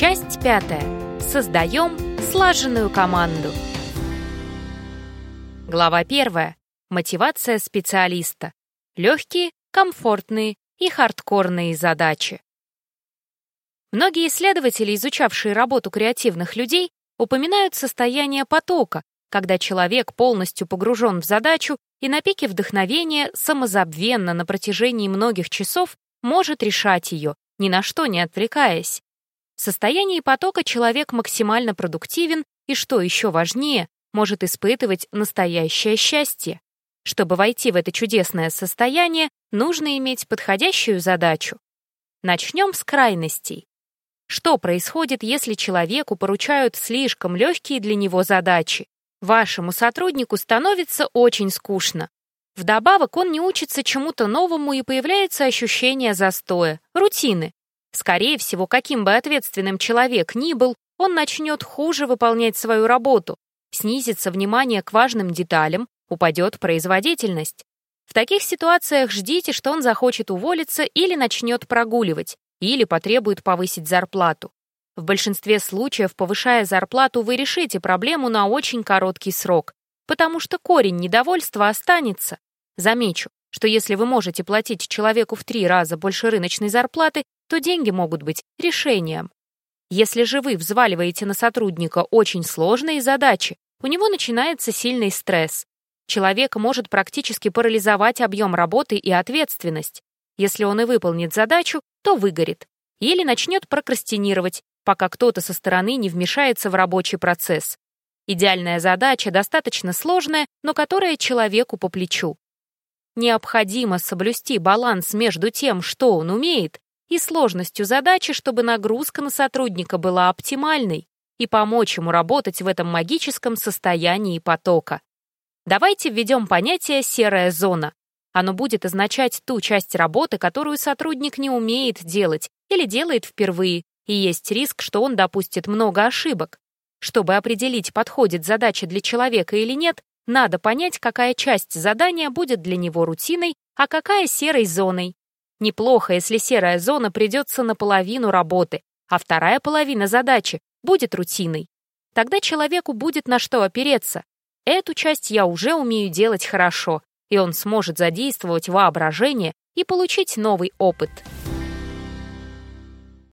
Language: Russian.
Часть пятая. Создаем слаженную команду. Глава первая. Мотивация специалиста. Легкие, комфортные и хардкорные задачи. Многие исследователи, изучавшие работу креативных людей, упоминают состояние потока, когда человек полностью погружен в задачу и на пике вдохновения самозабвенно на протяжении многих часов может решать ее, ни на что не отвлекаясь. В состоянии потока человек максимально продуктивен и, что еще важнее, может испытывать настоящее счастье. Чтобы войти в это чудесное состояние, нужно иметь подходящую задачу. Начнем с крайностей. Что происходит, если человеку поручают слишком легкие для него задачи? Вашему сотруднику становится очень скучно. Вдобавок он не учится чему-то новому и появляется ощущение застоя, рутины. Скорее всего, каким бы ответственным человек ни был, он начнет хуже выполнять свою работу, снизится внимание к важным деталям, упадет производительность. В таких ситуациях ждите, что он захочет уволиться или начнет прогуливать, или потребует повысить зарплату. В большинстве случаев, повышая зарплату, вы решите проблему на очень короткий срок, потому что корень недовольства останется. Замечу, что если вы можете платить человеку в три раза больше рыночной зарплаты, то деньги могут быть решением. Если же вы взваливаете на сотрудника очень сложные задачи, у него начинается сильный стресс. Человек может практически парализовать объем работы и ответственность. Если он и выполнит задачу, то выгорит. Или начнет прокрастинировать, пока кто-то со стороны не вмешается в рабочий процесс. Идеальная задача достаточно сложная, но которая человеку по плечу. Необходимо соблюсти баланс между тем, что он умеет, и сложностью задачи, чтобы нагрузка на сотрудника была оптимальной и помочь ему работать в этом магическом состоянии потока. Давайте введем понятие «серая зона». Оно будет означать ту часть работы, которую сотрудник не умеет делать или делает впервые, и есть риск, что он допустит много ошибок. Чтобы определить, подходит задача для человека или нет, надо понять, какая часть задания будет для него рутиной, а какая серой зоной. Неплохо, если серая зона придется на половину работы, а вторая половина задачи будет рутиной. Тогда человеку будет на что опереться. Эту часть я уже умею делать хорошо, и он сможет задействовать воображение и получить новый опыт.